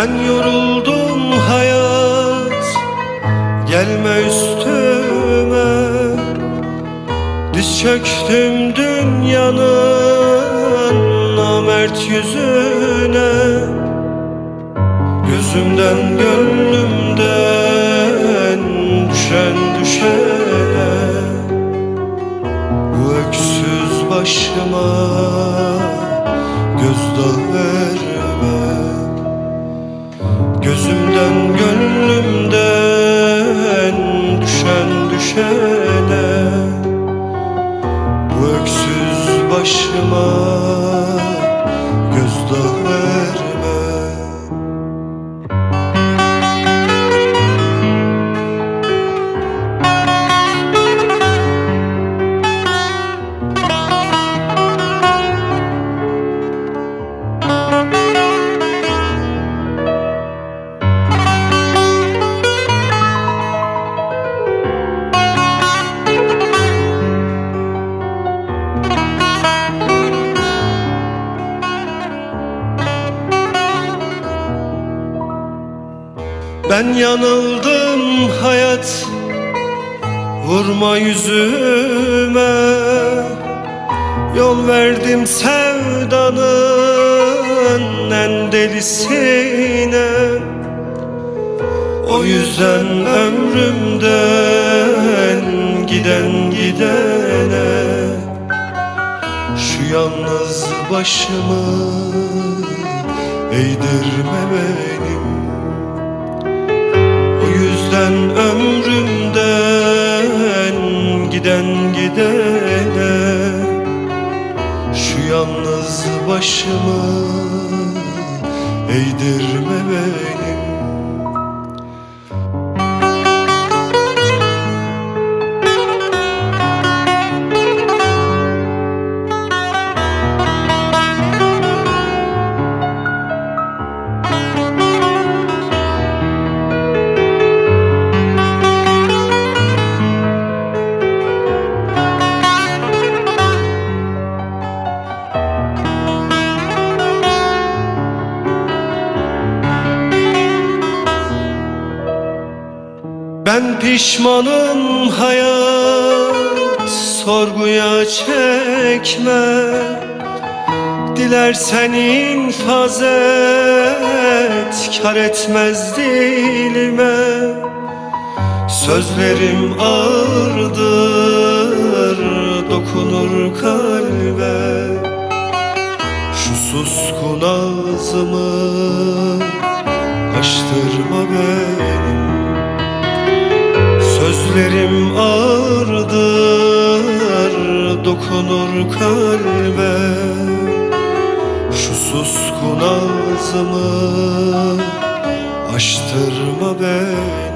Ben yoruldum hayat Gelme üstüme. Diz çöktüm dünyanın Namert yüzüne. Gözümden gönlümden Düşen düşene. Bu öksüz başıma Gözdağı Ben yanıldım hayat. Vurma yüzüme. Yol verdim sevdanın en delisine. O yüzden ömrümden giden gidene. Şu yalnız başımı eğdirme benim yüzden ömrümden giden gidene. Şu yalnız başımı eğdirme benim Ben pişmanım hayat sorguya çekme. Dilersen infaz et kar etmez dilime. Sözlerim ağırdır dokunur kalbe. Şu suskun ağzımı açtırma benim Sözlerim ağırdır dokunur kalbe. Şu suskun ağzımı açtırma beni